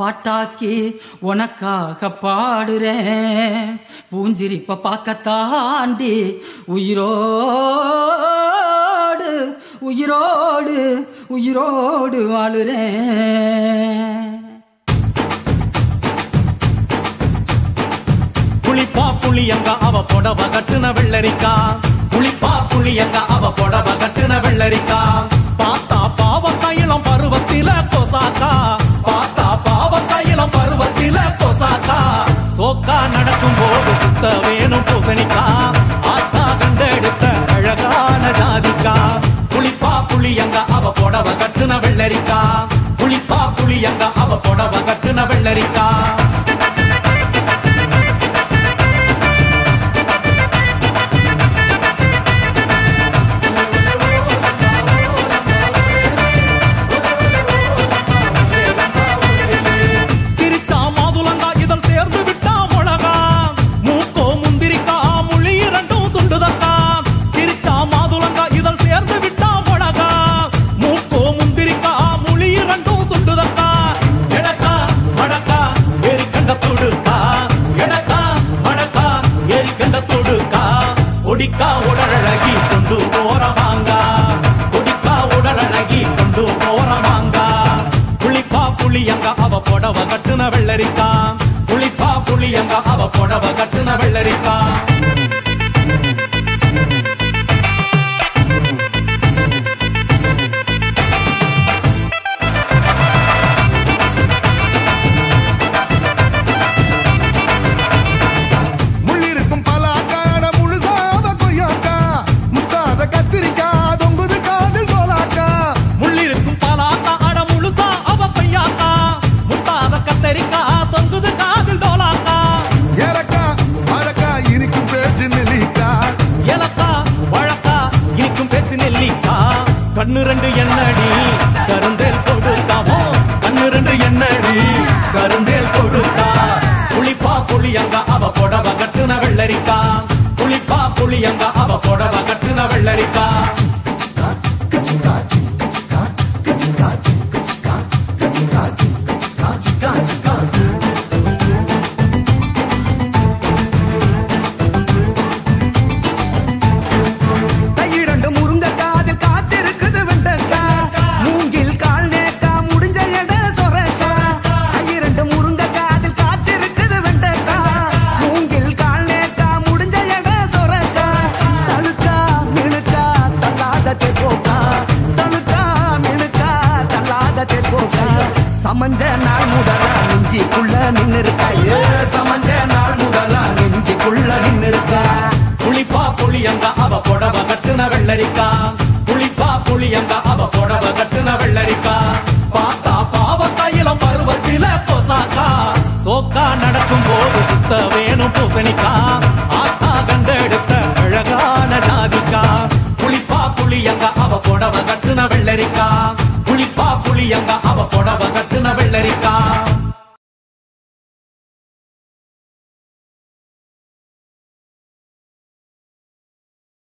பாட்டாக்கி உனக்காக பாடுறேன். பூஞ்சிரிப்ப பார்க்கத்தாண்டி உயிரோடு உயிரோடு உயிரோடு வாழுறேன். புளிப்பா புளியங்க அவ புடவ கட்டுன வெள்ளரிக்கா. புளிப்பா புளியங்க அவ புடவ கட்டுன வெள்ளரிக்கா. போது வேணும் பூசணிக்கா. ஆத்தா கண்டெடுத்த அழகான ஜாதிக்கா. புளிப்பா புளியங்க அவ புடவ கட்டுன வெள்ளரிக்கா. புளிப்பா புளியங்க அவ புடவ கட்டுன வெள்ளரிக்கா. புடவ கட்டுன வெள்ளரிக்கா புளிப்பா புளியங்க அவ புடவ கட்டுன வெள்ளரிக்கா. கண்ணு ரெண்டு எண்ணடி கருந்தேல் கொடுத்தாவோ கண்ணு ரெண்டு எண்ணடி கருந்தேல் கொடுத்தா? புளிப்பா புளியங்க அவ புடவ கட்டுன வெள்ளரிக்கா. புளிப்பா புளியங்க அவ புடவ கட்டுன வெள்ளரிக்கா. காலத்தை தெப்போக்கா சமஞ்ச நாள் முதலா நெஞ்சிக்குள்ள நின்னு இருக்கா ஏ சமஞ்ச நாள் முதலா நெஞ்சிக்குள்ள நின்னு இருக்கா புளிப்பா புளியங்க அவ புடவ கட்டுன வெள்ளரிக்கா. புளிப்பா புளியங்க அவ புடவ கட்டுன வெள்ளரிக்கா. பார்த்தா பாவ பருவத்தில பொசாக்கா சோக்கா நடக்கும் போது சுத்த வேணும் பூசணிக்கா. ஆத்தா கண்டெடுத்த அழகான ஜாதிக்கா. புளிப்பா புளியங்க அவ புடவ கட்டுன வெள்ளரிக்கா. புளியங்க அவ புடவ கட்டுன வெள்ளரிக்கா.